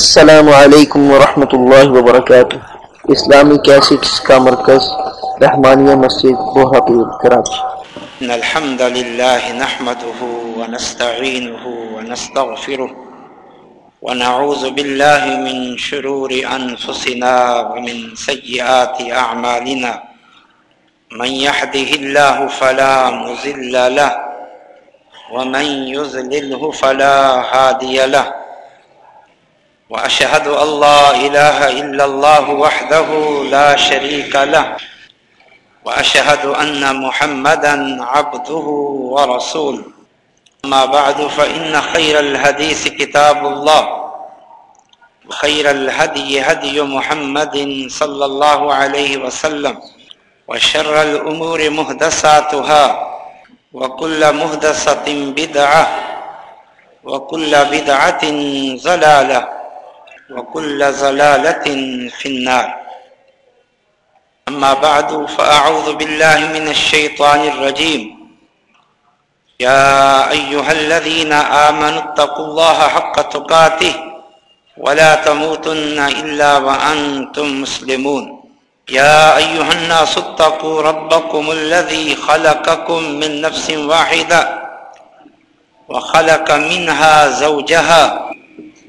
السلام علیکم ورحمۃ اللہ وبرکاتہ۔ اسلامی کیسٹس کا مرکز، رحمانیہ مسجد بوہاپور کراچی الحمد لله نحمده ونستعينه ونستغفره ونعوذ بالله من شرور أنفسنا ومن سيئات أعمالنا من يحده الله فلا مزل له، ومن يزلله فلا هادي له۔ وأشهد أن لا إله إلا الله وحده لا شريك له، وأشهد أن محمدا عبده ورسوله. أما بعد، فإن خير الحديث كتاب الله، وخير الهدي هدي محمد صلى الله عليه وسلم، وشر الأمور مهدساتها، وكل مهدسة بدعة، وكل بدعة ضلالة. وكل ضلالة في النار. أما بعد، فأعوذ بالله من الشيطان الرجيم. يا أيها الذين آمنوا اتقوا الله حق تقاته ولا تموتن إلا وأنتم مسلمون. يا أيها الناس اتقوا ربكم الذي خلقكم من نفس واحدة وخلق منها زوجها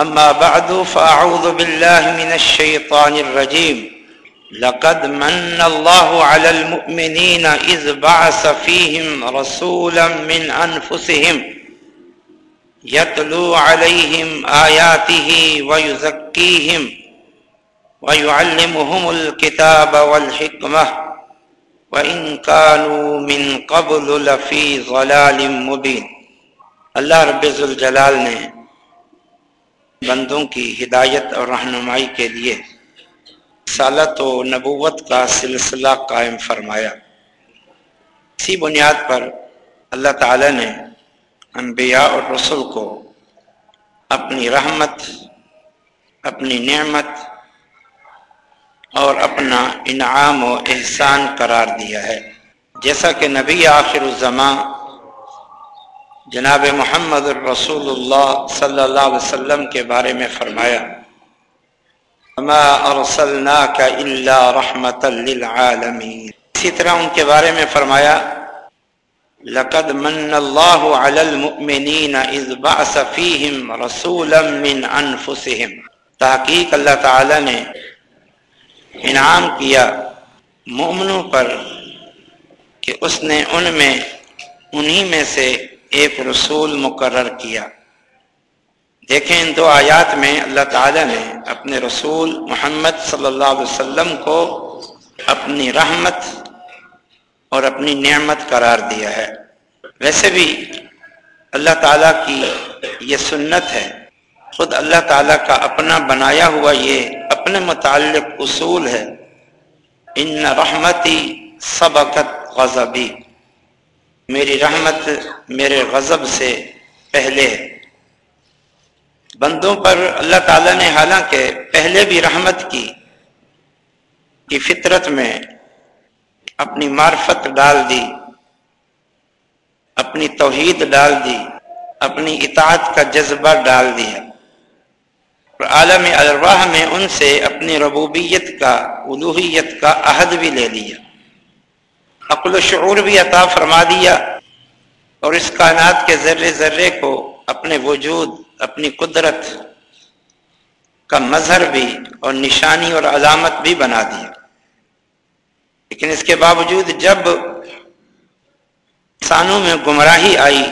أما بعد، فأعوذ بالله من الشيطان الرجيم. لقد من الله على المؤمنين إذ بعث فيهم رسولا من أنفسهم يتلو عليهم آياته ويزكيهم ويعلمهم الكتاب والحكمة، وإن كانوا من قبل لفي ضلال مبين. اللہ رب الجلال نے بندوں کی ہدایت اور رہنمائی کے لیے سالت و نبوت کا سلسلہ قائم فرمایا۔ اسی بنیاد پر اللہ تعالی نے انبیاء اور رسول کو اپنی رحمت، اپنی نعمت اور اپنا انعام و احسان قرار دیا ہے۔ جیسا کہ نبی آخر الزماں جناب محمد الرسول اللہ صلی اللہ علیہ وسلم کے بارے میں فرمایا ما ارسلناک الا رحمتا للعالمین. اسی طرح ان کے بارے میں فرمایا، لقد من اللہ علی المؤمنین اذ بعث فیہم رسولا من انفسہم. تحقیق اللہ تعالی نے انعام کیا مومنوں پر کہ اس نے ان میں، انہی میں سے ایک رسول مقرر کیا۔ دیکھیں ان دو آیات میں اللہ تعالی نے اپنے رسول محمد صلی اللہ علیہ وسلم کو اپنی رحمت اور اپنی نعمت قرار دیا ہے۔ ویسے بھی اللہ تعالیٰ کی یہ سنت ہے، خود اللہ تعالیٰ کا اپنا بنایا ہوا یہ اپنے متعلق اصول ہے۔ ان رحمتی سبقت غضبی۔ میری رحمت میرے غضب سے پہلے بندوں پر اللہ تعالیٰ نے حالانکہ پہلے بھی رحمت کی کی فطرت میں اپنی معرفت ڈال دی، اپنی توحید ڈال دی، اپنی اطاعت کا جذبہ ڈال دیا۔ اور عالم الواح میں ان سے اپنی ربوبیت کا الوحیت کا عہد بھی لے لیا۔ عقل و شعور بھی عطا فرما دیا اور اس کائنات کے ذرے ذرے کو اپنے وجود، اپنی قدرت کا مظہر بھی اور نشانی اور علامت بھی بنا دیا۔ لیکن اس کے باوجود جب انسانوں میں گمراہی آئی،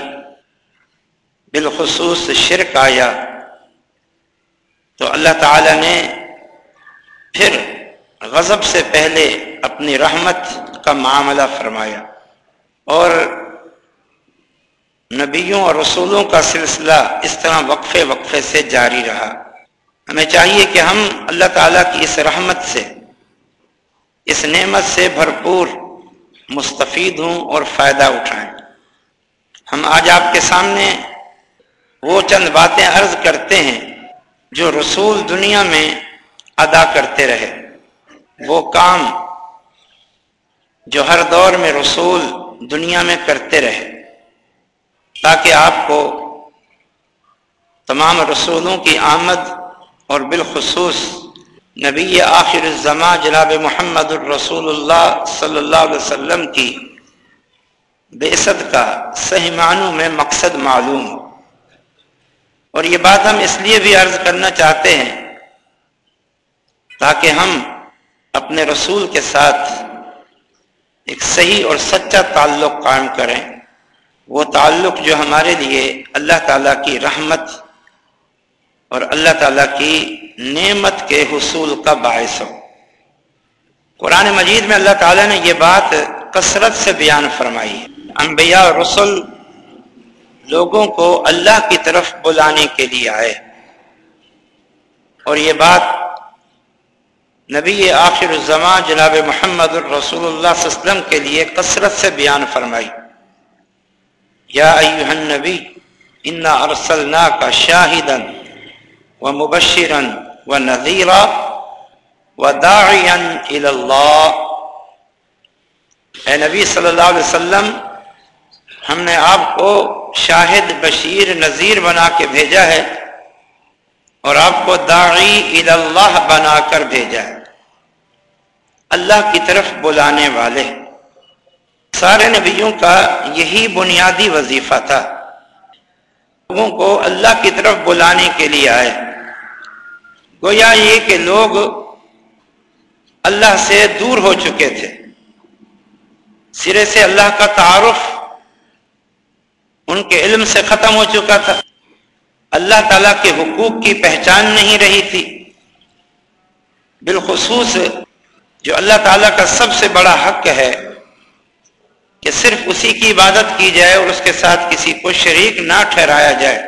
بالخصوص شرک آیا، تو اللہ تعالی نے پھر غضب سے پہلے اپنی رحمت کا معاملہ فرمایا اور نبیوں اور رسولوں کا سلسلہ اس طرح وقفے وقفے سے جاری رہا۔ ہمیں چاہیے کہ ہم اللہ تعالیٰ کی اس رحمت سے، اس نعمت سے بھرپور مستفید ہوں اور فائدہ اٹھائیں۔ ہم آج آپ کے سامنے وہ چند باتیں عرض کرتے ہیں جو رسول دنیا میں ادا کرتے رہے۔ وہ کام جو ہر دور میں رسول دنیا میں کرتے رہے، تاکہ آپ کو تمام رسولوں کی آمد اور بالخصوص نبی آخر الزما جناب محمد الرسول اللہ صلی اللہ علیہ وسلم کی بےسد کا صحیح معنوں میں مقصد معلوم ہو۔ اور یہ بات ہم اس لیے بھی عرض کرنا چاہتے ہیں تاکہ ہم اپنے رسول کے ساتھ ایک صحیح اور سچا تعلق قائم کریں۔ وہ تعلق جو ہمارے لیے اللہ تعالیٰ کی رحمت اور اللہ تعالیٰ کی نعمت کے حصول کا باعث ہو۔ قرآن مجید میں اللہ تعالیٰ نے یہ بات کثرت سے بیان فرمائی ہے۔ انبیاء اور رسول لوگوں کو اللہ کی طرف بلانے کے لیے آئے۔ اور یہ بات نبی آخر الزمان جناب محمد الرسول اللہ صلی اللہ علیہ وسلم کے لیے کثرت سے بیان فرمائی۔ یا ایوہ النبی، انا ارسلنا کا و مبشرن و نذیرا و داعین اللہ اے نبی صلی اللہ علیہ وسلم، ہم نے آپ کو شاہد، بشیر، نذیر بنا کے بھیجا ہے اور آپ کو داعی اللہ بنا کر بھیجا ہے۔ اللہ کی طرف بلانے والے۔ سارے نبیوں کا یہی بنیادی وظیفہ تھا۔ لوگوں کو اللہ کی طرف بلانے کے لیے آئے۔ گویا یہ کہ لوگ اللہ سے دور ہو چکے تھے۔ سرے سے اللہ کا تعارف ان کے علم سے ختم ہو چکا تھا۔ اللہ تعالیٰ کے حقوق کی پہچان نہیں رہی تھی۔ بالخصوص جو اللہ تعالیٰ کا سب سے بڑا حق ہے کہ صرف اسی کی عبادت کی جائے اور اس کے ساتھ کسی کو شریک نہ ٹھہرایا جائے۔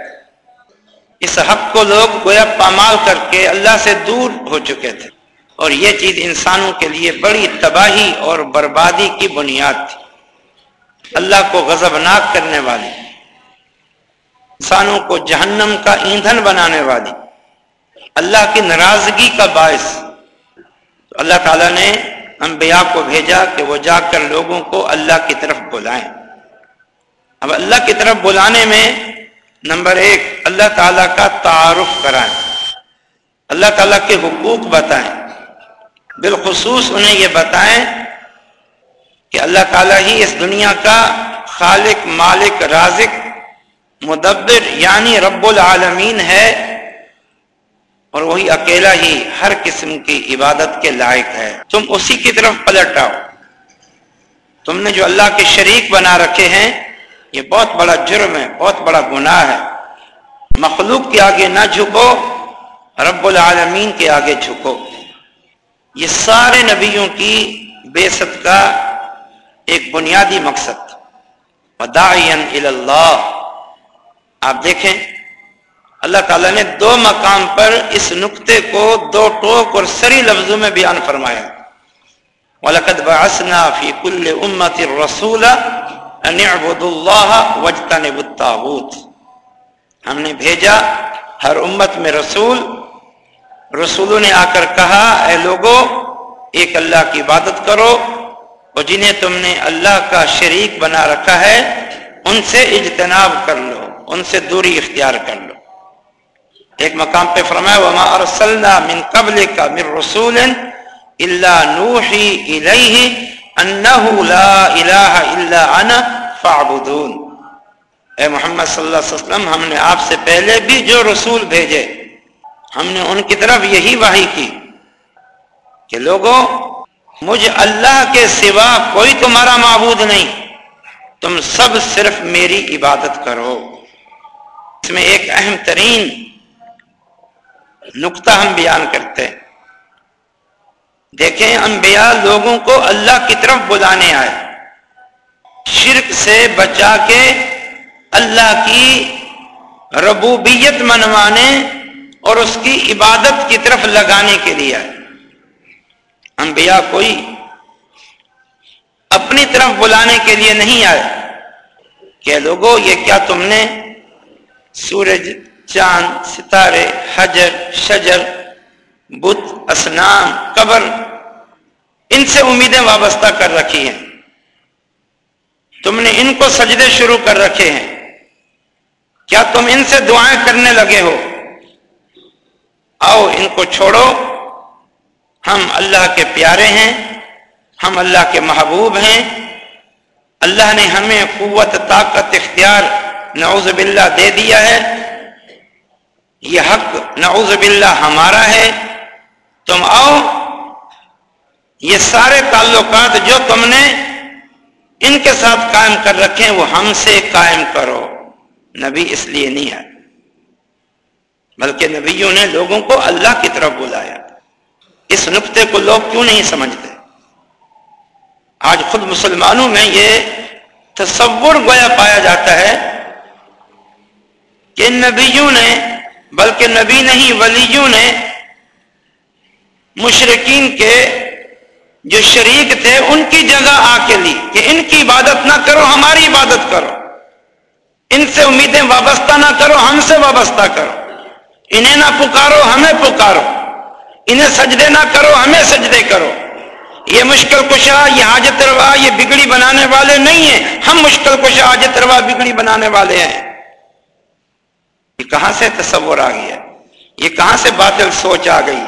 اس حق کو لوگ گویا پامال کر کے اللہ سے دور ہو چکے تھے اور یہ چیز انسانوں کے لیے بڑی تباہی اور بربادی کی بنیاد تھی۔ اللہ کو غضبناک کرنے والی، انسانوں کو جہنم کا ایندھن بنانے والی، اللہ کی ناراضگی کا باعث تو اللہ تعالیٰ نے انبیاء کو بھیجا کہ وہ جا کر لوگوں کو اللہ کی طرف بلائیں۔ اب اللہ کی طرف بلانے میں نمبر ایک، اللہ تعالیٰ کا تعارف کرائیں۔ اللہ تعالیٰ کے حقوق بتائیں۔ بالخصوص انہیں یہ بتائیں کہ اللہ تعالیٰ ہی اس دنیا کا خالق، مالک، رازق، مدبر یعنی رب العالمین ہے۔ اور وہی اکیلا ہی ہر قسم کی عبادت کے لائق ہے۔ تم اسی کی طرف پلٹ آؤ۔ تم نے جو اللہ کے شریک بنا رکھے ہیں، یہ بہت بڑا جرم ہے، بہت بڑا گناہ ہے۔ مخلوق کے آگے نہ جھکو، رب العالمین کے آگے جھکو۔ یہ سارے نبیوں کی بے ست کا ایک بنیادی مقصد۔ اللہ۔ آپ دیکھیں۔ اللہ تعالیٰ نے دو مقام پر اس نقطے کو دو ٹوک اور سری لفظوں میں بیان فرمایا۔ وَلَقَدْ بَعَثْنَا فِي كُلِّ أُمَّةِ الرَّسُولَ أَنِ اعْبُدُ اللَّهَ وَاجْتَنِبُ الطَّاغُوتِ۔ ہم نے بھیجا ہر امت میں رسول۔ رسولوں نے آ کر کہا، اے لوگو، ایک اللہ کی عبادت کرو۔ اور جنہیں تم نے اللہ کا شریک بنا رکھا ہے، ان سے اجتناب کر لو، ان سے دوری اختیار کر لو۔ ایک مقام پہ فرمایا، وما ارسلنا من قبل کا من رسول الا نوحی الیہ انہو لا الہ الا انا فاعبدون۔ اے محمد صلی اللہ علیہ وسلم، ہم نے آپ سے پہلے بھی جو رسول بھیجے، ہم نے ان کی طرف یہی واہی کی کہ لوگوں، مجھ اللہ کے سوا کوئی تمہارا معبود نہیں، تم سب صرف میری عبادت کرو۔ اس میں ایک اہم ترین نقطہ ہم بیان کرتے ہیں۔ دیکھیں، انبیاء لوگوں کو اللہ کی طرف بلانے آئے۔ شرک سے بچا کے اللہ کی ربوبیت منوانے اور اس کی عبادت کی طرف لگانے کے لیے آئے۔ انبیاء کوئی اپنی طرف بلانے کے لیے نہیں آئے۔ کہ لوگوں یہ کیا تم نے سورج چاند، ستارے، حجر، شجر، بت اسنام قبر، ان سے امیدیں وابستہ کر رکھی ہیں۔ تم نے ان کو سجدے شروع کر رکھے ہیں۔ کیا تم ان سے دعائیں کرنے لگے ہو؟ آؤ ان کو چھوڑو۔ ہم اللہ کے پیارے ہیں، ہم اللہ کے محبوب ہیں۔ اللہ نے ہمیں قوت، طاقت، اختیار، نعوذ باللہ دے دیا ہے۔ یہ حق نعوذ باللہ ہمارا ہے، تم آؤ۔ یہ سارے تعلقات جو تم نے ان کے ساتھ قائم کر رکھے، وہ ہم سے قائم کرو۔ نبی اس لیے نہیں ہے بلکہ نبیوں نے لوگوں کو اللہ کی طرف بلایا۔ اس نقطے کو لوگ کیوں نہیں سمجھتے؟ آج خود مسلمانوں میں یہ تصور گویا پایا جاتا ہے کہ نبیوں نے بلکہ نبی نہیں، ولیوں نے مشرقین کے جو شریک تھے، ان کی جگہ آ کے لی کہ ان کی عبادت نہ کرو، ہماری عبادت کرو۔ ان سے امیدیں وابستہ نہ کرو، ہم سے وابستہ کرو۔ انہیں نہ پکارو، ہمیں پکارو۔ انہیں سجدے نہ کرو، ہمیں سجدے کرو۔ یہ مشکل کشا، یہ حاجت روا، یہ بگڑی بنانے والے نہیں ہیں۔ ہم مشکل کشا، حاجت روا، بگڑی بنانے والے ہیں۔ یہ کہاں سے تصور آ گیا یہ کہاں سے باطل سوچ آ گئی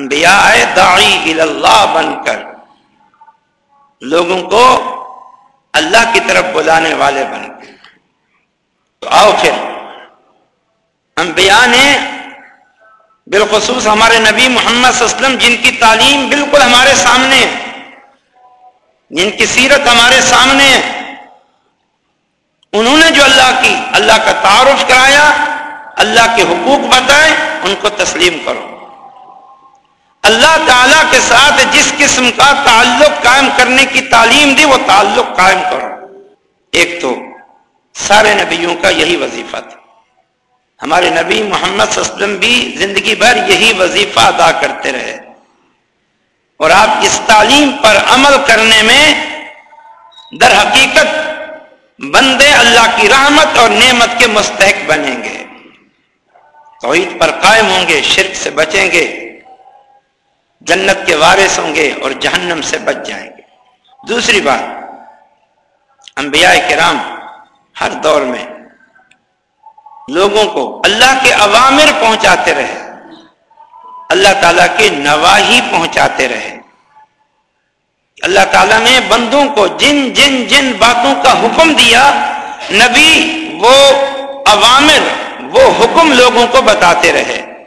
انبیاء داعی اللہ بن کر لوگوں کو اللہ کی طرف بلانے والے بن تو آؤ پھر۔ انبیاء نے بالخصوص ہمارے نبی محمد صلی اللہ علیہ وسلم جن کی تعلیم بالکل ہمارے سامنے جن کی سیرت ہمارے سامنے ہے انہوں نے جو اللہ کی، اللہ کا تعارف کرایا، اللہ کے حقوق بتائے ان کو تسلیم کرو۔ اللہ تعالی کے ساتھ جس قسم کا تعلق قائم کرنے کی تعلیم دی، وہ تعلق قائم کرو۔ ایک تو سارے نبیوں کا یہی وظیفہ تھا۔ ہمارے نبی محمد صلی اللہ علیہ وسلم بھی زندگی بھر یہی وظیفہ ادا کرتے رہے۔ اور آپ اس تعلیم پر عمل کرنے میں در حقیقت بندے اللہ کی رحمت اور نعمت کے مستحق بنیں گے۔ توحید پر قائم ہوں گے، شرک سے بچیں گے، جنت کے وارث ہوں گے اور جہنم سے بچ جائیں گے۔ دوسری بات، انبیاء کرام ہر دور میں لوگوں کو اللہ کے عوامر پہنچاتے رہے، اللہ تعالیٰ کے نواحی پہنچاتے رہے۔ اللہ تعالیٰ نے بندوں کو جن جن جن باتوں کا حکم دیا، نبی وہ عوامر، وہ حکم لوگوں کو بتاتے رہے۔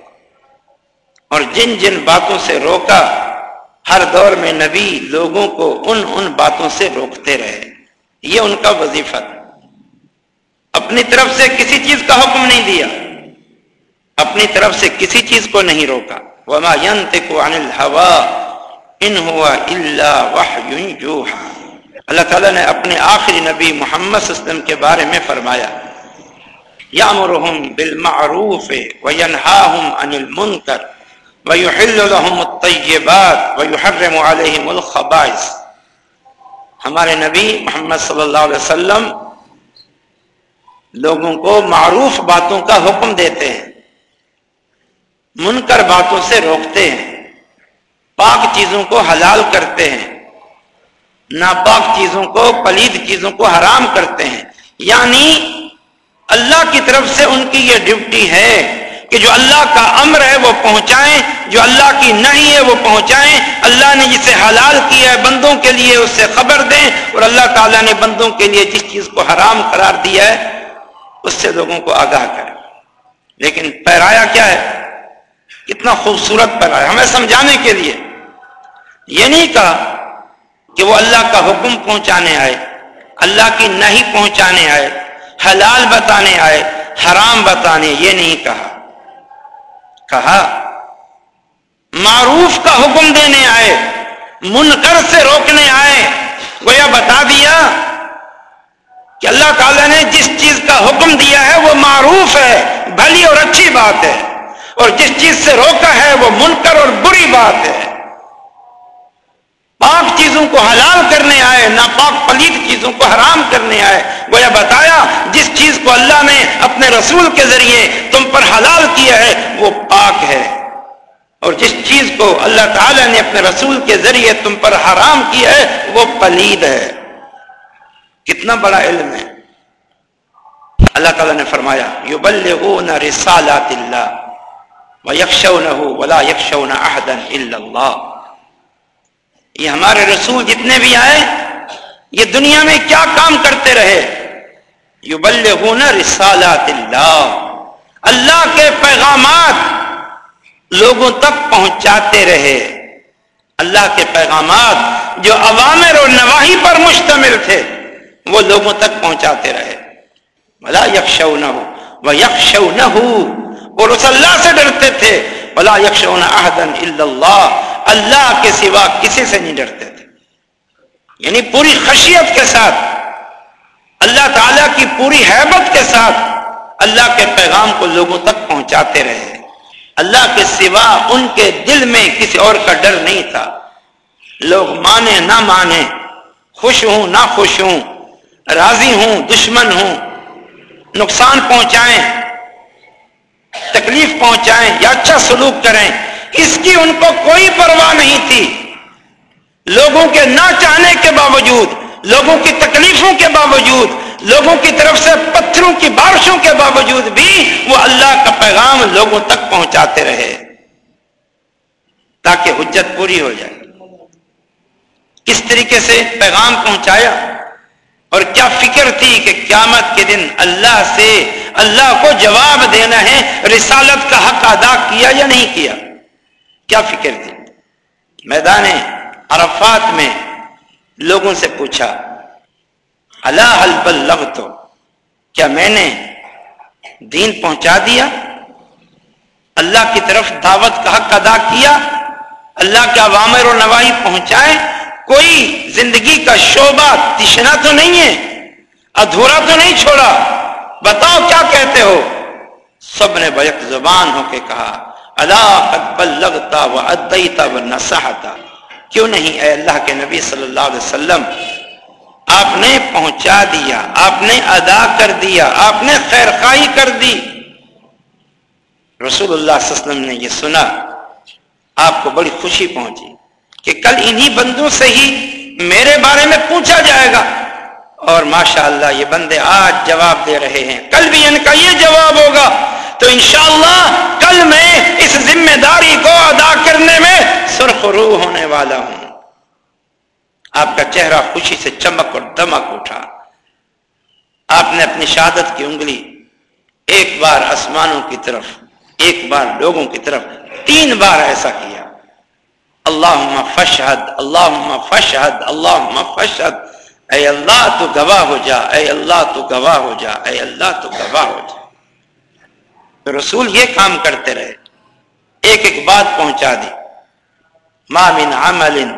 اور جن جن باتوں سے روکا، ہر دور میں نبی لوگوں کو ان ان باتوں سے روکتے رہے۔ یہ ان کا وظیفہ۔ تھا اپنی طرف سے کسی چیز کا حکم نہیں دیا۔ اپنی طرف سے کسی چیز کو نہیں روکا۔ وما ينطق عن الهوى۔ ان هو الا وحي يوحى اللہ تعالیٰ نے اپنے آخری نبی محمد صلی اللہ علیہ وسلم کے بارے میں فرمایا یامرهم بالمعروف وینہاهم عن المنکر وَيُحِلُّ لَهُمُ الطَّيِّبَاتِ وَيُحَرِّمُ عَلَيْهِمُ الْخَبَائِسِ ہمارے نبی محمد صلی اللہ علیہ وسلم لوگوں کو معروف باتوں کا حکم دیتے ہیں، منکر باتوں سے روکتے ہیں۔ پاک چیزوں کو حلال کرتے ہیں، ناپاک چیزوں کو، پلید چیزوں کو حرام کرتے ہیں۔ یعنی اللہ کی طرف سے ان کی یہ ڈیوٹی ہے کہ جو اللہ کا امر ہے وہ پہنچائیں، جو اللہ کی نہیں ہے وہ پہنچائیں۔ اللہ نے جسے حلال کیا ہے بندوں کے لیے اس سے خبر دیں اور اللہ تعالیٰ نے بندوں کے لیے جس چیز کو حرام قرار دیا ہے، اس سے لوگوں کو آگاہ کریں۔ لیکن پہرایا کیا ہے؟ کتنا خوبصورت پہرایا ہمیں سمجھانے کے لیے یہ نہیں کہا کہ وہ اللہ کا حکم پہنچانے آئے، اللہ کی نہیں پہنچانے آئے، حلال بتانے آئے، حرام بتانے، یہ نہیں کہا۔ کہا، معروف کا حکم دینے آئے، منکر سے روکنے آئے، گویا بتا دیا کہ اللہ تعالیٰ نے جس چیز کا حکم دیا ہے وہ معروف ہے، بھلی اور اچھی بات ہے۔ اور جس چیز سے روکا ہے وہ منکر اور بری بات ہے۔ پاک چیزوں کو حلال کرنے آئے، ناپاک پلیت چیزوں کو حرام کرنے آئے۔ گویا بتایا، جس چیز کو اللہ نے اپنے رسول کے ذریعے تم پر حلال کیا ہے، وہ پاک ہے۔ اور جس چیز کو اللہ تعالیٰ نے اپنے رسول کے ذریعے تم پر حرام کیا ہے، وہ پلید ہے۔ کتنا بڑا علم ہے۔ اللہ تعالیٰ نے فرمایا یو بل رسالات اللہ ولا یکشون احدا الا اللہ۔ یہ ہمارے رسول جتنے بھی آئے، یہ دنیا میں کیا کام کرتے رہے؟ یو بل رسالات اللہ۔ اللہ کے پیغامات لوگوں تک پہنچاتے رہے۔ اللہ کے پیغامات جو عوامر اور نواحی پر مشتمل تھے، وہ لوگوں تک پہنچاتے رہے۔ بلا یکشو نہ ہو وہ یکشو نہ ہو وہ رس اللہ سے ڈرتے تھے۔ بلا یکشو اللہ اللہ کے سوا کسی سے نہیں ڈرتے تھے۔ یعنی پوری خشیت کے ساتھ، اللہ تعالی کی پوری حیبت کے ساتھ اللہ کے پیغام کو لوگوں تک پہنچاتے رہے۔ اللہ کے سوا ان کے دل میں کسی اور کا ڈر نہیں تھا۔ لوگ مانے نہ مانے، خوش ہوں نہ خوش ہوں، راضی ہوں، دشمن ہوں، نقصان پہنچائیں، تکلیف پہنچائیں یا اچھا سلوک کریں۔ اس کی ان کو کوئی پرواہ نہیں تھی۔ لوگوں کے نہ چاہنے کے باوجود، لوگوں کی تکلیفوں کے باوجود، لوگوں کی طرف سے پتھروں کی بارشوں کے باوجود بھی وہ اللہ کا پیغام لوگوں تک پہنچاتے رہے۔ تاکہ حجت پوری ہو جائے۔ کس طریقے سے پیغام پہنچایا؟ اور کیا فکر تھی کہ قیامت کے دن اللہ سے اللہ کو جواب دینا ہے، رسالت کا حق ادا کیا یا نہیں کیا؟ کیا فکر تھی؟ میدان عرفات میں لوگوں سے پوچھا، اللہ حل لب تو کیا میں نے دین پہنچا دیا؟ اللہ کی طرف دعوت کا حق ادا کیا؟ اللہ کے عوامر و نواحی پہنچائے؟ کوئی زندگی کا شعبہ تشنا تو نہیں ہے؟ ادھورا تو نہیں چھوڑا؟ بتاؤ کیا کہتے ہو؟ سب نے بیک زبان ہو کے کہا اللہ بلغتا و ادیتا و نسحتا کیوں نہیں اے اللہ کے نبی صلی اللہ علیہ وسلم آپ نے پہنچا دیا آپ نے ادا کر دیا آپ نے خیر خائی کر دی رسول اللہ صلی اللہ علیہ وسلم نے یہ سنا آپ کو بڑی خوشی پہنچی کہ کل انہی بندوں سے ہی میرے بارے میں پوچھا جائے گا اور ماشاء اللہ یہ بندے آج جواب دے رہے ہیں کل بھی ان کا یہ جواب ہوگا تو انشاءاللہ کل میں اس ذمہ داری کو ادا کرنے میں سرخ روح ہونے والا ہوں۔ آپ کا چہرہ خوشی سے چمک اور دمک اٹھا۔ آپ نے اپنی شہادت کی انگلی ایک بار آسمانوں کی طرف، ایک بار لوگوں کی طرف، تین بار ایسا کیا۔ اللہ فشد اللہ فشد اللہ فشد اے اللہ تو گواہ ہو جا، اے اللہ تو گواہ ہو جا، اے اللہ تو گواہ ہو جا۔ تو رسول یہ کام کرتے رہے۔ ایک ایک بات پہنچا دی۔ ما من عمل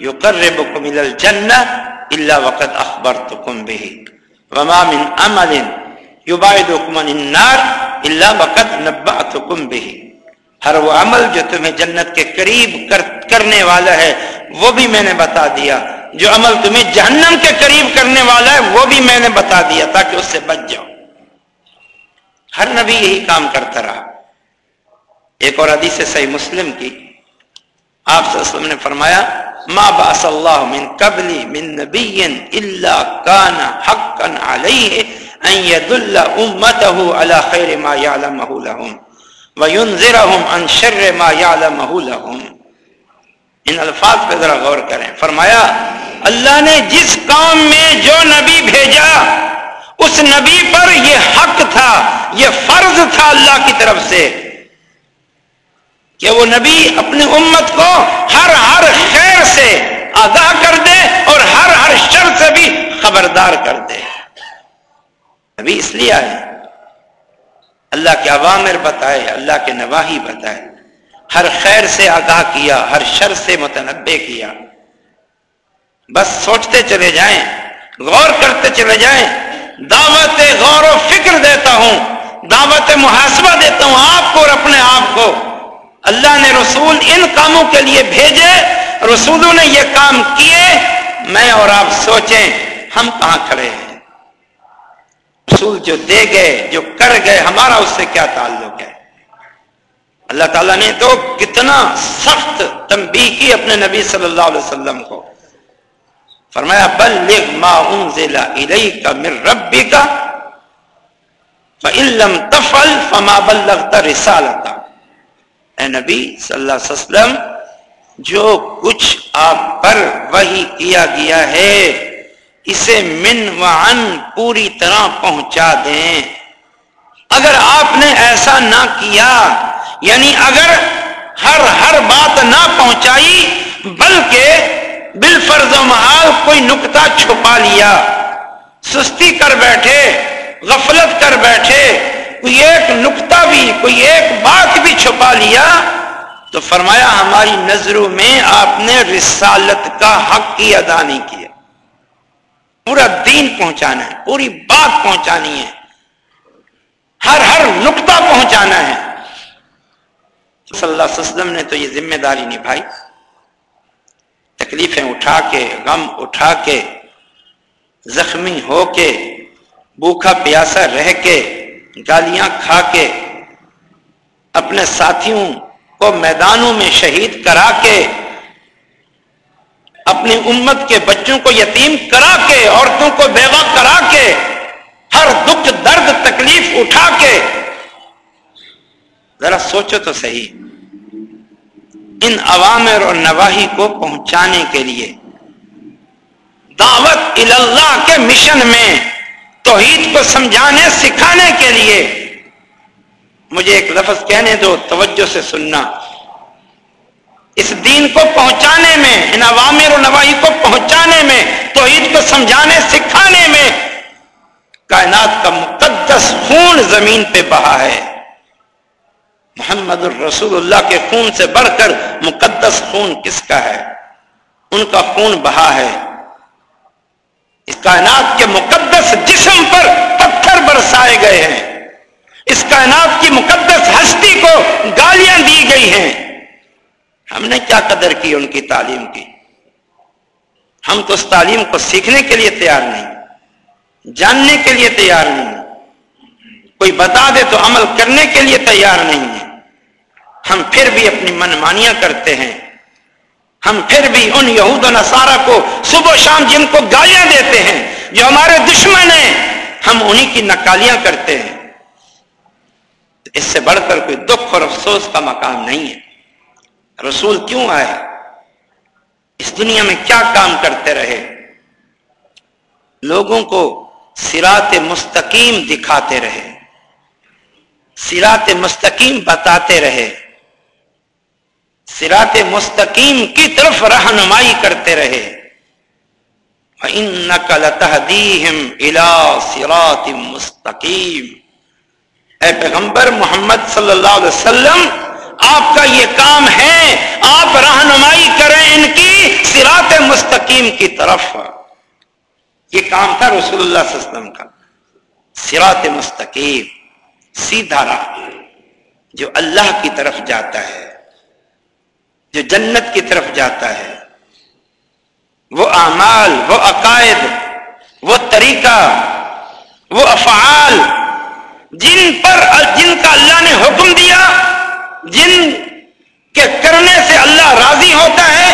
يقربكم الى الجنه الا وقد اخبرتكم به۔ وما من عمل يبعدكم عن النار الا وقد نبأتكم به۔ ہر وہ عمل جو تمہیں جنت کے قریب کر کرنے والا ہے، وہ بھی میں نے بتا دیا۔ جو عمل تمہیں جہنم کے قریب کرنے والا ہے، وہ بھی میں نے بتا دیا تاکہ اس سے بچ جاؤ۔ ہر نبی یہی کام کرتا رہا۔ ایک اور حدیث صحیح مسلم کی۔ آپ صلی اللہ علیہ وسلم نے فرمایا، ما باس اللہ من قبلی من نبی الا کان حقا علیہ ان يدل امته على خیر ما يعلمه لهم ان شر ما لهم ان الفاظ پہ ذرا غور کریں۔ فرمایا، اللہ نے جس کام میں جو نبی بھیجا اس نبی پر یہ حق تھا، یہ فرض تھا اللہ کی طرف سے کہ وہ نبی اپنی امت کو ہر ہر خیر سے آگاہ کر دے اور ہر ہر شر سے بھی خبردار کر دے۔ نبی اس لیے آئے۔ اللہ کے عوامر بتائے، اللہ کے نواحی بتائے۔ ہر خیر سے آگاہ کیا، ہر شر سے متنبع کیا۔ بس سوچتے چلے جائیں، غور کرتے چلے جائیں۔ دعوت غور و فکر دیتا ہوں، دعوت محاسبہ دیتا ہوں آپ کو اور اپنے آپ کو۔ اللہ نے رسول ان کاموں کے لیے بھیجے، رسولوں نے یہ کام کیے۔ میں اور آپ سوچیں، ہم کہاں کھڑے ہیں؟ رسول جو دے گئے، جو کر گئے، ہمارا اس سے کیا تعلق ہے؟ اللہ تعالیٰ نے تو کتنا سخت تنبیہ کی اپنے نبی صلی اللہ علیہ وسلم کو۔ فرمایا، بلغ ما انزل الیک من ربک فإن لم تفعل فما بلغت رسالتا. اے نبی صلی اللہ علیہ وسلم، جو کچھ آپ پر وہی کیا گیا ہے، اسے من وعن پوری طرح پہنچا دیں۔ اگر آپ نے ایسا نہ کیا یعنی اگر ہر ہر بات نہ پہنچائی، بلکہ بالفرض و محال کوئی نکتہ چھپا لیا۔ سستی کر بیٹھے، غفلت کر بیٹھے، کوئی ایک نقطہ بھی، کوئی ایک بات بھی چھپا لیا۔ تو فرمایا، ہماری نظروں میں آپ نے رسالت کا حق کی ادا نہیں کیا۔ پورا دین پہنچانا ہے، پوری بات پہنچانی ہے۔ ہر ہر نقطہ پہنچانا ہے۔ صلی اللہ علیہ وسلم نے تو یہ ذمہ داری نبھائی۔ تکلیفیں اٹھا کے، غم اٹھا کے، زخمی ہو کے بھوکھا پیاسا رہ کے، گالیاں کھا کے، اپنے ساتھیوں کو میدانوں میں شہید کرا کے، اپنی امت کے بچوں کو یتیم کرا کے، عورتوں کو بیوہ کرا کے، ہر دکھ درد تکلیف اٹھا کے۔ ذرا سوچو تو صحیح۔ ان عوامر اور نواحی کو پہنچانے کے لیے۔ دعوت اللہ کے مشن میں، توحید کو سمجھانے، سکھانے کے لیے۔ مجھے ایک لفظ کہنے دو، توجہ سے سننا۔ اس دین کو پہنچانے میں، ان عوامر و نواحی کو پہنچانے میں، توحید کو سمجھانے، سکھانے میں، کائنات کا مقدس خون زمین پہ بہا ہے۔ محمد الرسول اللہ کے خون سے بڑھ کر مقدس خون کس کا ہے؟ ان کا خون بہا ہے۔ اس کائنات کے مقدس جسم پر پتھر برسائے گئے ہیں۔ اس کائنات کی مقدس ہستی کو گالیاں دی گئی ہیں۔ ہم نے کیا قدر کی ان کی تعلیم کی؟ ہم تو اس تعلیم کو سیکھنے کے لیے تیار نہیں، جاننے کے لیے تیار نہیں۔ کوئی بتا دے تو عمل کرنے کے لیے تیار نہیں ہے۔ ہم پھر بھی اپنی منمانیاں کرتے ہیں۔ ہم پھر بھی ان یہود و نصارہ کو صبح و شام جن کو گالیاں دیتے ہیں، جو ہمارے دشمن ہیں، ہم انہی کی نکالیاں کرتے ہیں۔ اس سے بڑھ کر کوئی دکھ اور افسوس کا مقام نہیں ہے۔ رسول کیوں آئے؟ اس دنیا میں کیا کام کرتے رہے؟ لوگوں کو سرات مستقیم دکھاتے رہے۔ سرات مستقیم بتاتے رہے۔ سرات مستقیم کی طرف رہنمائی کرتے رہے۔ وَإِنَّكَ اے پیغمبر محمد صلی اللہ علیہ وسلم، آپ کا یہ کام ہے، آپ رہنمائی کریں ان کی سرات مستقیم کی طرف۔ یہ کام تھا رسول اللہ صلی اللہ علیہ وسلم کا۔ سرات مستقیم، سیدھا راہ جو اللہ کی طرف جاتا ہے۔ جو جنت کی طرف جاتا ہے۔ وہ اعمال، وہ عقائد، وہ طریقہ، وہ افعال جن پر، جن کا اللہ نے حکم دیا، جن کے کرنے سے اللہ راضی ہوتا ہے،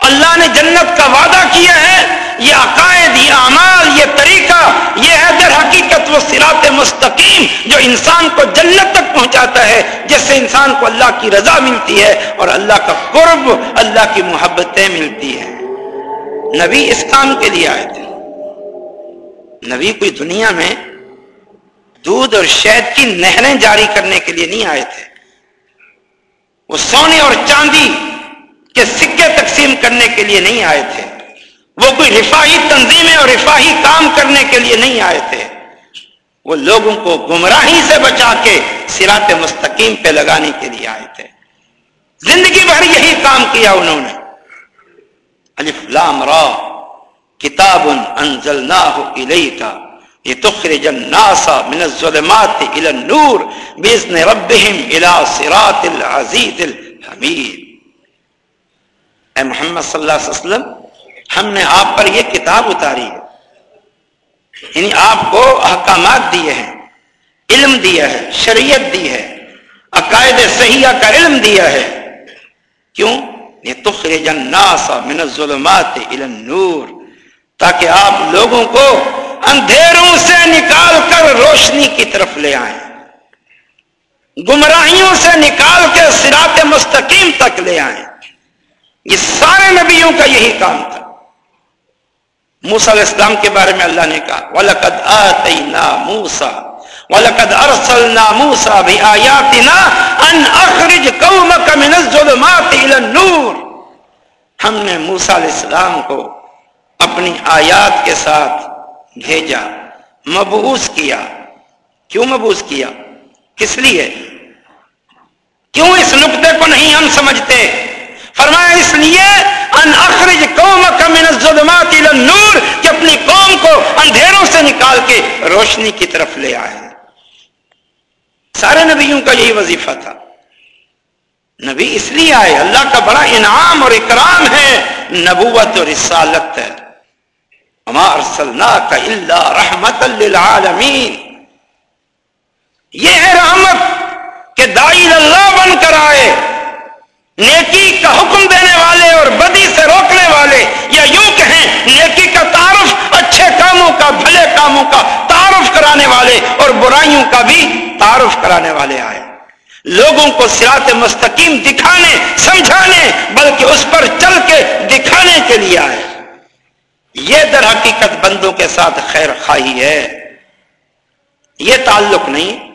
اللہ نے جنت کا وعدہ کیا ہے۔ یہ عقائد یہ اعمال، یہ طریقہ، یہ ہے در حقیقت وہ سرات مستقیم جو انسان کو جنت تک پہنچاتا ہے، جس سے انسان کو اللہ کی رضا ملتی ہے اور اللہ کا قرب، اللہ کی محبتیں ملتی ہیں۔ نبی اس کام کے لیے آئے تھے۔ نبی کوئی دنیا میں دودھ اور شہد کی نہریں جاری کرنے کے لیے نہیں آئے تھے۔ وہ سونے اور چاندی کے سکے تقسیم کرنے کے لیے نہیں آئے تھے۔ وہ کوئی رفاہی تنظیمیں اور رفاہی کام کرنے کے لیے نہیں آئے تھے۔ وہ لوگوں کو گمراہی سے بچا کے سرات مستقیم پہ لگانے کے لیے آئے تھے۔ زندگی بھر یہی کام کیا انہوں نے۔ الف لام را کتاب انزلناہ الیکا لتخرج الناس من الظلمات الى النور باذن ربهم الى صراط العزیز الحمید۔ اے محمد صلی اللہ علیہ وسلم ہم نے آپ پر یہ کتاب اتاری ہے۔ یعنی آپ کو احکامات دیے ہیں، علم دیا ہے، شریعت دی ہے، عقائد صحیحہ کا علم دیا ہے۔ کیوں؟ یہ تخرج الناس من الظلمات الى النور۔ تاکہ آپ لوگوں کو اندھیروں سے نکال کر روشنی کی طرف لے آئیں۔ گمراہیوں سے نکال کے سرات مستقیم تک لے آئیں۔ یہ سارے نبیوں کا یہی کام تھا۔ موسا علیہ السلام کے بارے میں اللہ نے کہا، وَلَقَدْ آتَيْنَا مُوسَى وَلَقَدْ أَرْسَلْنَا مُوسَى بِآيَاتِنَا أَنْ أَخْرِجْ قَوْمَكَ مِنَ الظُّلُمَاتِ إِلَى النُّورِ۔ ہم نے موسیٰ علیہ السلام کو اپنی آیات کے ساتھ بھیجا، مبعوث کیا۔ کیوں مبعوث کیا؟ کس لیے؟ کیوں اس نقطے کو نہیں ہم سمجھتے؟ فرمایا، اس لیے ان اخرج قومک من الظلمات الى النور، کہ اپنی قوم کو اندھیروں سے نکال کے روشنی کی طرف لے آئے سارے نبیوں کا یہی وظیفہ تھا۔ نبی اس لیے آئے، اللہ کا بڑا انعام اور اکرام ہے، نبوت اور رسالت ہے۔ وما ارسلناک الا رحمت للعالمین۔ یہ ہے رحمت کہ دائی اللہ بن کر آئے۔ نیکی کا حکم دینے والے اور بدی سے روکنے والے یا یوں کہیں نیکی کا تعارف، اچھے کاموں کا، بھلے کاموں کا تعارف کرانے والے اور برائیوں کا بھی تعارف کرانے والے آئے۔ لوگوں کو سرات مستقیم دکھانے، سمجھانے، بلکہ اس پر چل کے دکھانے کے لیے آئے۔ یہ در حقیقت بندوں کے ساتھ خیر خواہی ہے۔ یہ تعلق نہیں۔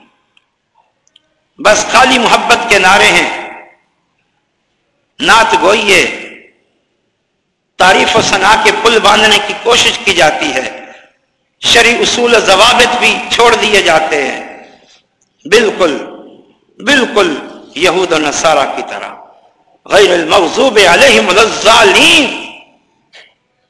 بس خالی محبت کے نعرے ہیں۔ نعت گوئیے۔ تعریف و ثنا کے پل باندھنے کی کوشش کی جاتی ہے۔ شری اصول ضوابط بھی چھوڑ دیے جاتے ہیں۔ بالکل بالکل یہود و نصارہ کی طرح۔ غیر المغضوب علیہم الظالین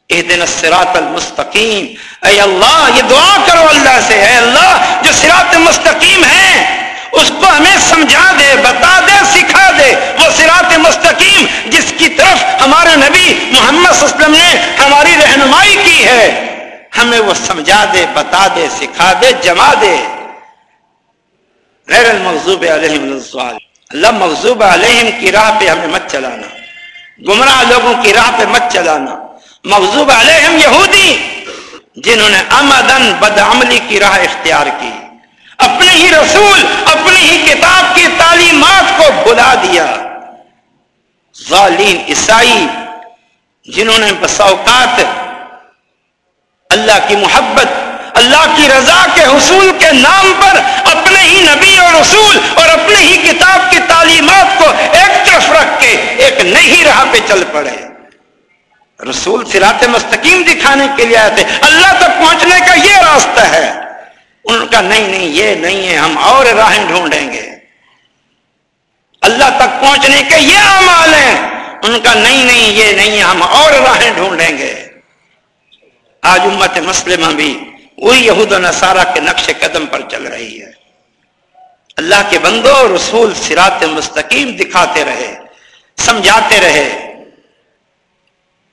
دن الصراط المستقیم۔ اے اللہ، یہ دعا کرو اللہ سے، اے اللہ، جو سرات مستقیم ہے اس کو ہمیں سمجھا دے، بتا دے، سکھا دے۔ وہ سرات مستقیم جس کی طرف ہمارے نبی محمد صلی اللہ علیہ وسلم نے ہماری رہنمائی کی ہے۔ ہمیں وہ سمجھا دے، بتا دے، سکھا دے، جما دے۔ غیر المغضوب علیہم اللہ مغضوب علیہم کی راہ پہ ہمیں مت چلانا۔ گمراہ لوگوں کی راہ پہ مت چلانا۔ مغضوب علیہم یہودی، جنہوں نے امدن بدعملی کی راہ اختیار کی۔ اپنے ہی رسول، اپنی ہی کتاب کی تعلیمات کو بلا دیا۔ ظالین عیسائی، جنہوں نے بساوقات اللہ کی محبت، اللہ کی رضا کے حصول کے نام پر اپنے ہی نبی اور رسول اور اپنے ہی کتاب کی تعلیمات کو ایک طرف رکھ کے ایک نئی راہ پہ چل پڑے۔ رسول سرات مستقیم دکھانے کے لیے آئے تھے۔ اللہ تک پہنچنے کا یہ راستہ ہے۔ ان کا نہیں نہیں، یہ نہیں ہے، ہم اور راہیں ڈھونڈیں گے۔ اللہ تک پہنچنے کے یہ اعمال ہیں۔ ان کا نہیں نہیں، یہ نہیں ہے ہم اور راہیں ڈھونڈیں گے۔ آج امت مسلمہ بھی وہی یہود و نصارہ کے نقش قدم پر چل رہی ہے۔ اللہ کے بندوں رسول سرات مستقیم دکھاتے رہے، سمجھاتے رہے۔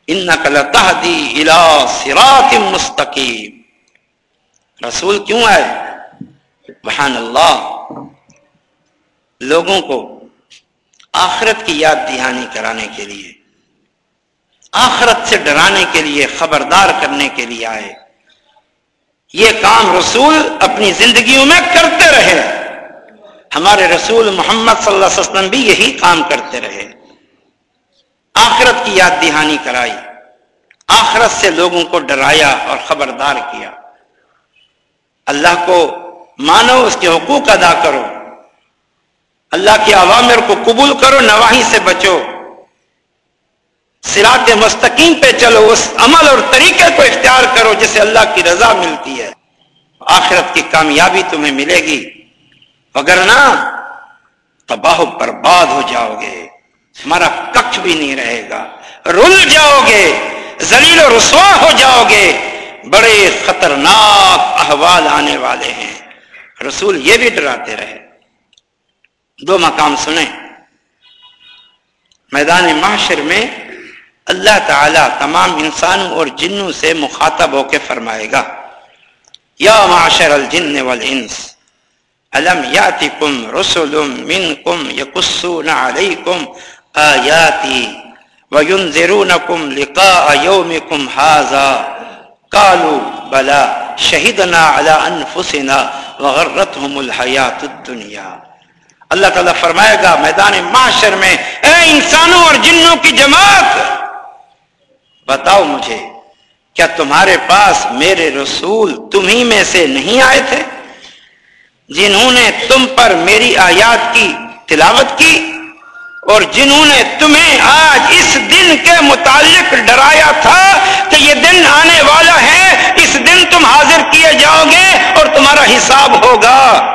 ان تحدی الا سرات مستقیم۔ رسول کیوں آئے؟ بحان اللہ لوگوں کو آخرت کی یاد دہانی کرانے کے لیے، آخرت سے ڈرانے کے لیے، خبردار کرنے کے لیے آئے۔ یہ کام رسول اپنی زندگیوں میں کرتے رہے۔ ہمارے رسول محمد صلی اللہ علیہ وسلم بھی یہی کام کرتے رہے۔ آخرت کی یاد دہانی کرائی۔ آخرت سے لوگوں کو ڈرایا اور خبردار کیا۔ اللہ کو مانو، اس کے حقوق ادا کرو۔ اللہ کے عوامر کو قبول کرو، نواحی سے بچو۔ سرات مستقیم پہ چلو، اس عمل اور طریقے کو اختیار کرو جسے اللہ کی رضا ملتی ہے۔ آخرت کی کامیابی تمہیں ملے گی اگر نہ تباہ برباد ہو جاؤ گے۔ ہمارا کچھ بھی نہیں رہے گا۔ رل جاؤ گے زلیل و رسوا ہو جاؤ گے۔ بڑے خطرناک احوال آنے والے ہیں۔ رسول یہ بھی ڈراتے رہے۔ دو مقام سنیں۔ میدان معاشر میں اللہ تعالی تمام انسانوں اور جنوں سے مخاطب ہو کے فرمائے گا، یا معاشر الجن والانس، الم یاتکم رسل منکم یقصون علیکم آیاتی وینذرونکم لقاء یومکم هذا؟ قالوا بلا شہدنا على انفسنا وغرتهم الحیات الدنیا اللہ تعالیٰ فرمائے گا، میدان معاشر میں، اے انسانوں اور جنوں کی جماعت، بتاؤ مجھے، کیا تمہارے پاس میرے رسول تمہیں میں سے نہیں آئے تھے؟ جنہوں نے تم پر میری آیات کی تلاوت کی اور جنہوں نے تمہیں آج اس دن کے متعلق ڈرایا تھا کہ یہ دن آنے والا ہے، اس دن تم حاضر کیے جاؤ گے اور تمہارا حساب ہوگا۔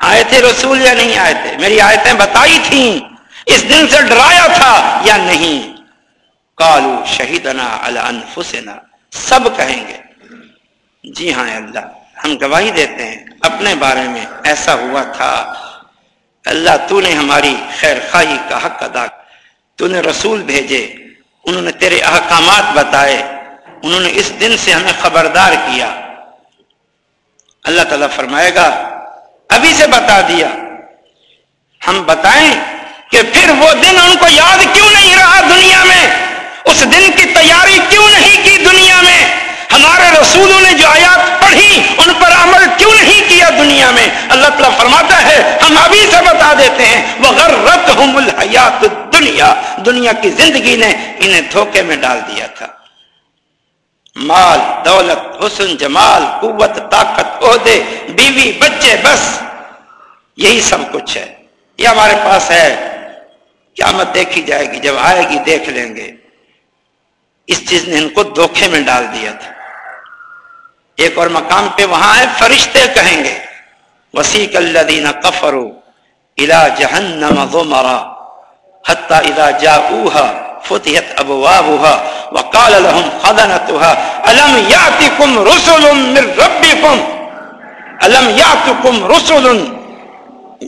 آئے تھے رسول یا نہیں آئے تھے؟ میری آیتیں بتائی تھیں۔ اس دن سے ڈرایا تھا یا نہیں؟ کالو شہیدنا انفسنا۔ سب کہیں گے جی ہاں اللہ، ہم گواہی دیتے ہیں۔ اپنے بارے میں ایسا ہوا تھا۔ اللہ تو نے ہماری خیر خواہی کا حق ادا تو نے رسول بھیجے، انہوں نے تیرے احکامات بتائے، انہوں نے اس دن سے ہمیں خبردار کیا۔ اللہ تعالیٰ فرمائے گا، ابھی سے بتا دیا۔ ہم بتائیں کہ پھر وہ دن ان کو یاد کیوں نہیں رہا دنیا میں؟ اس دن کی تیاری کیوں نہیں کی دنیا میں؟ ہمارے رسولوں نے جو آیات پڑھی، ان پر عمل کیوں نہیں کیا دنیا میں؟ اللہ تعالیٰ فرماتا ہے ہم ابھی سے بتا دیتے ہیں وہ غرت الحیات دنیا دنیا کی زندگی نے انہیں دھوکے میں ڈال دیا تھا۔ مال، دولت، حسن، جمال، قوت، طاقت، عہدے، بیوی، بچے، بس۔ یہی سب کچھ ہے۔ یہ ہمارے پاس ہے۔ قیامت دیکھی جائے گی، جب آئے گی، دیکھ لیں گے۔ اس چیز نے ان کو دھوکھے میں ڈال دیا تھا۔ ایک اور مقام پہ وہاں ہے فرشتے کہیں گے وسیق الذین کفروا الى جہنم ذمرا حتى اذا جاءوها فتحت ابوابها وقال لهم خزنتها الم ياتكم رسل من ربكم الم ياتكم رسل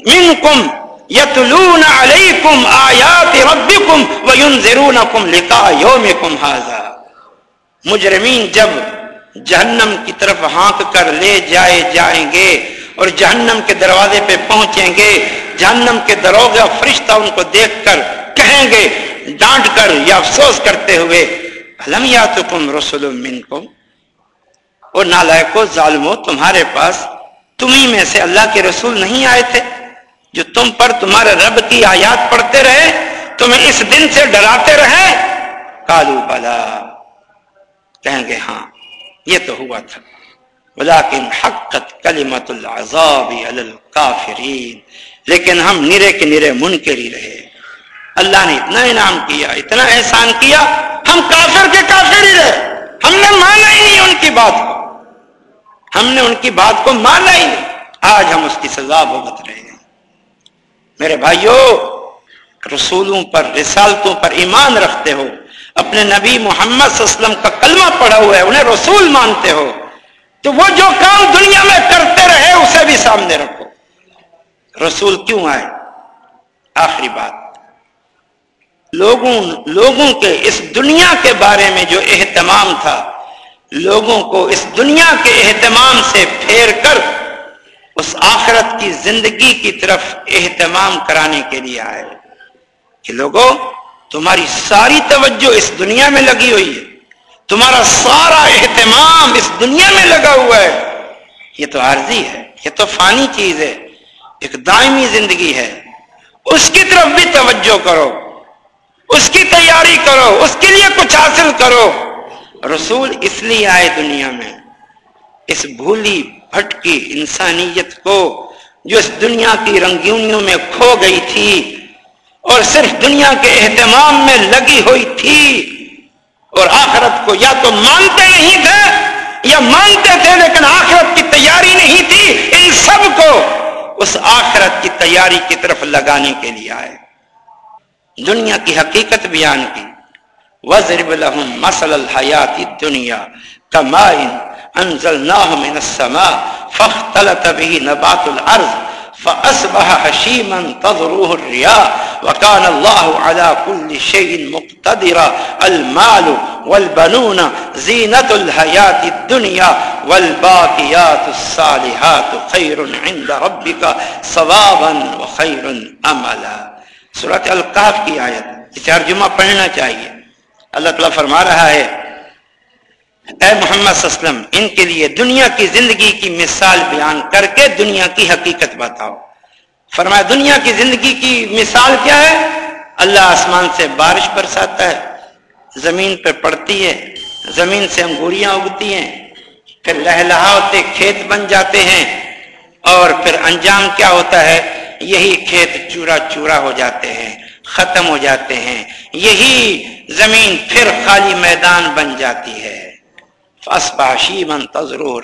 منكم یتلون علیکم آیات ربکم وینذرونکم لقاء یومکم هذا مجرمین جب جہنم کی طرف ہانک کر لے جائے جائیں گے اور جہنم کے دروازے پہ پہنچیں گے۔ جہنم کے دروگا فرشتہ ان کو دیکھ کر کہیں گے، ڈانٹ کر یا افسوس کرتے ہوئے علم یاتکم رسول منکم؟ اور نالائکو ظالمو، تمہارے پاس تمہیں میں سے اللہ کے رسول نہیں آئے تھے۔ جو تم پر تمہارے رب کی آیات پڑھتے رہے، تمہیں اس دن سے ڈراتے رہے۔ کالو بلا کہیں گے ہاں یہ تو ہوا تھا۔ بلاکن حقت کلیمت العذاب علی الکافرین۔ لیکن ہم نرے کے نرے منکری رہے۔ اللہ نے اتنا انعام کیا، اتنا احسان کیا، ہم کافر کے کافر ہی رہے۔ ہم نے مانا ہی نہیں ان کی بات کو۔ ہم نے ان کی بات کو مانا ہی نہیں۔ آج ہم اس کی سزا بھگت رہے ہیں۔ میرے بھائیوں رسولوں پر، رسالتوں پر ایمان رکھتے ہو۔ اپنے نبی محمد صلی اللہ علیہ وسلم کا کلمہ پڑھا ہوا ہے، انہیں رسول مانتے ہو۔ تو وہ جو کام دنیا میں کرتے رہے اسے بھی سامنے رکھو۔ رسول کیوں آئے؟ آخری بات۔ لوگوں لوگوں کے اس دنیا کے بارے میں جو اہتمام تھا، لوگوں کو اس دنیا کے اہتمام سے پھیر کر اس آخرت کی زندگی کی طرف اہتمام کرانے کے لیے آئے۔ کہ لوگوں، تمہاری ساری توجہ اس دنیا میں لگی ہوئی ہے۔ تمہارا سارا اہتمام اس دنیا میں لگا ہوا ہے۔ یہ تو عارضی ہے، یہ تو فانی چیز ہے۔ ایک دائمی زندگی ہے۔ اس کی طرف بھی توجہ کرو۔ اس کی تیاری کرو۔ اس کے لیے کچھ حاصل کرو۔ رسول اس لیے آئے دنیا میں۔ اس بھولی، بھٹکی انسانیت کو جو اس دنیا کی رنگینیوں میں کھو گئی تھی اور صرف دنیا کے اہتمام میں لگی ہوئی تھی اور آخرت کو یا تو مانتے نہیں تھے یا مانتے تھے لیکن آخرت کی تیاری نہیں تھی، ان سب کو اس آخرت کی تیاری کی طرف لگانے کے لیے آئے۔ دنیا کی حقیقت بیان کی۔ وزرب لهم مثل الحیات الدنیا کمائن انزلناه من السماء فاختلط به نبات الارض فأصبح حشيما تضروه الرياء وكان الله على كل شيء مقتدر المال والبنون زينة الحياة الدنيا والباقيات الصالحات خير عند ربك صوابا وخير أملا۔ سورة القاف کی آیت ترجمہ پڑھنا چاہیے۔ اللہ تعالیٰ فرما رہا ہے اے محمد صلی اللہ علیہ وسلم، ان کے لیے دنیا کی زندگی کی مثال بیان کر کے دنیا کی حقیقت بتاؤ۔ فرمایا، دنیا کی زندگی کی مثال کیا ہے؟ اللہ آسمان سے بارش برساتا ہے، زمین پہ پڑتی ہے، زمین سے انگوریاں اگتی ہیں، پھر لہلہا ہوتے کھیت بن جاتے ہیں، اور پھر انجام کیا ہوتا ہے؟ یہی کھیت چورا چورا ہو جاتے ہیں، ختم ہو جاتے ہیں، یہی زمین پھر خالی میدان بن جاتی ہے۔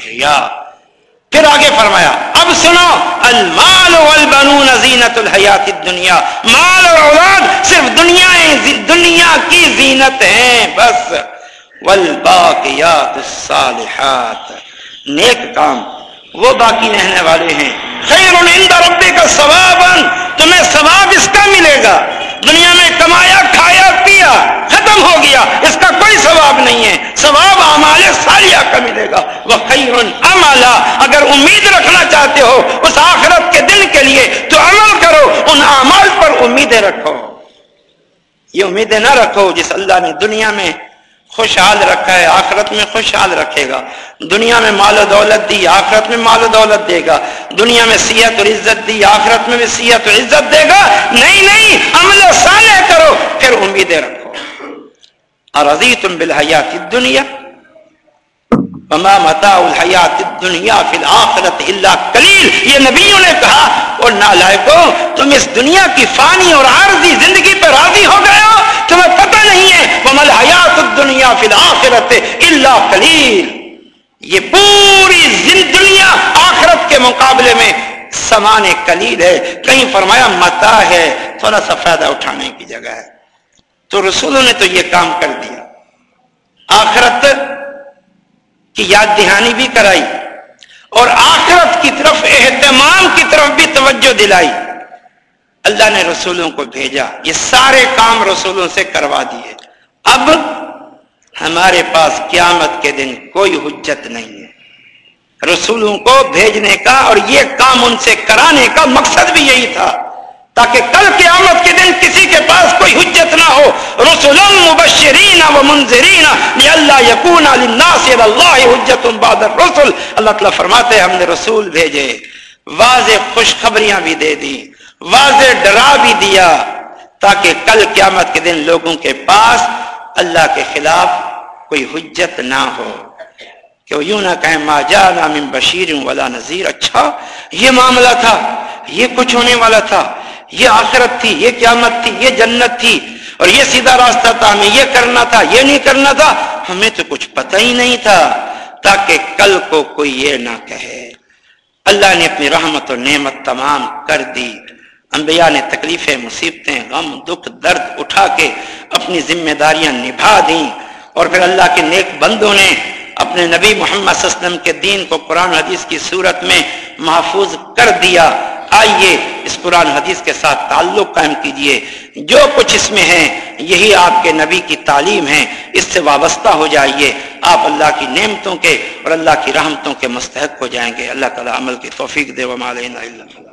ریا پھر آگے فرمایا، اب سنو، المال والبنون زینت الحیات الدنیا. مال اور اولاد صرف دنیا دنیا کی زینت ہیں، بس. والباقیات الصالحات. نیک کام. وہ باقی رہنے والے ہیں. خیر عند ربک ثوابا، تمہیں ثواب اس کا ملے گا. دنیا میں کمایا، کھایا، پیا، ختم ہو گیا۔ اس کا کوئی ثواب نہیں ہے۔ ثواب امال سالیہ کا ملے گا۔ وہ امالا اگر امید رکھنا چاہتے ہو اس آخرت کے دن کے لیے تو عمل کرو، ان اعمال پر امیدیں رکھو۔ یہ امیدیں نہ رکھو جس اللہ نے دنیا میں خوشحال رکھا ہے، آخرت میں خوشحال رکھے گا۔ دنیا میں مال و دولت دی، آخرت میں مال و دولت دے گا۔ دنیا میں سیت اور عزت دی، آخرت میں بھی سیت اور عزت دے گا۔ نہیں نہیں، عمل صالح کرو، پھر امیدیں رکھو۔ اور عزیز تم بالحیات دنیا متا الحیات دنیا فی الآخرت اللہ کلیل یہ نبیوں نے کہا، اور نالائکو تم اس دنیا کی فانی اور عارضی زندگی پر راضی ہو گئے ہو۔ تمہیں پتہ نہیں ہے ومل حیات الدنیا فی الآخرت اللہ کلیل یہ پوری دنیا آخرت کے مقابلے میں سمان کلیل ہے۔ کہیں فرمایا متا ہے، تھوڑا سا فائدہ اٹھانے کی جگہ ہے۔ تو رسولوں نے تو یہ کام کر دیا۔ آخرت کی یاد دہانی بھی کرائی اور آخرت کی طرف، اہتمام کی طرف بھی توجہ دلائی۔ اللہ نے رسولوں کو بھیجا، یہ سارے کام رسولوں سے کروا دیے۔ اب ہمارے پاس قیامت کے دن کوئی حجت نہیں ہے۔ رسولوں کو بھیجنے کا اور یہ کام ان سے کرانے کا مقصد بھی یہی تھا۔ تاکہ کل قیامت کے دن کسی کے پاس کوئی حجت نہ ہو۔ رسول مبشرین و منظرین اللہ یقون للناس اللہ حجت بعد الرسل۔ اللہ تعالیٰ فرماتے ہم نے رسول بھیجے، واضح خوشخبریاں بھی دے دی واضح ڈرا بھی دیا تاکہ کل قیامت کے دن لوگوں کے پاس اللہ کے خلاف کوئی حجت نہ ہو۔ کہ یوں نہ کہیں، ما جانا من بشیر ولا نذیر. اچھا یہ معاملہ تھا، یہ کچھ ہونے والا تھا، یہ آخرت تھی، یہ قیامت تھی، یہ جنت تھی، اور یہ سیدھا راستہ تھا، ہمیں یہ کرنا تھا، یہ نہیں کرنا تھا، ہمیں تو کچھ پتہ ہی نہیں تھا، تاکہ کل کو کوئی یہ نہ کہے۔ اللہ نے اپنی رحمت و نعمت تمام کر دی۔ انبیاء نے تکلیفیں، مصیبتیں، غم، دکھ، درد اٹھا کے اپنی ذمہ داریاں نبھا دیں اور پھر اللہ کے نیک بندوں نے اپنے نبی محمد صلی اللہ علیہ وسلم کے دین کو قرآن حدیث کی صورت میں محفوظ کر دیا۔ آئیے اس قرآن حدیث کے ساتھ تعلق قائم کیجیے۔ جو کچھ اس میں ہے، یہی آپ کے نبی کی تعلیم ہے۔ اس سے وابستہ ہو جائیے۔ آپ اللہ کی نعمتوں کے اور اللہ کی رحمتوں کے مستحق ہو جائیں گے۔ اللہ تعالیٰ عمل کی توفیق دے۔ ومالین اللہ۔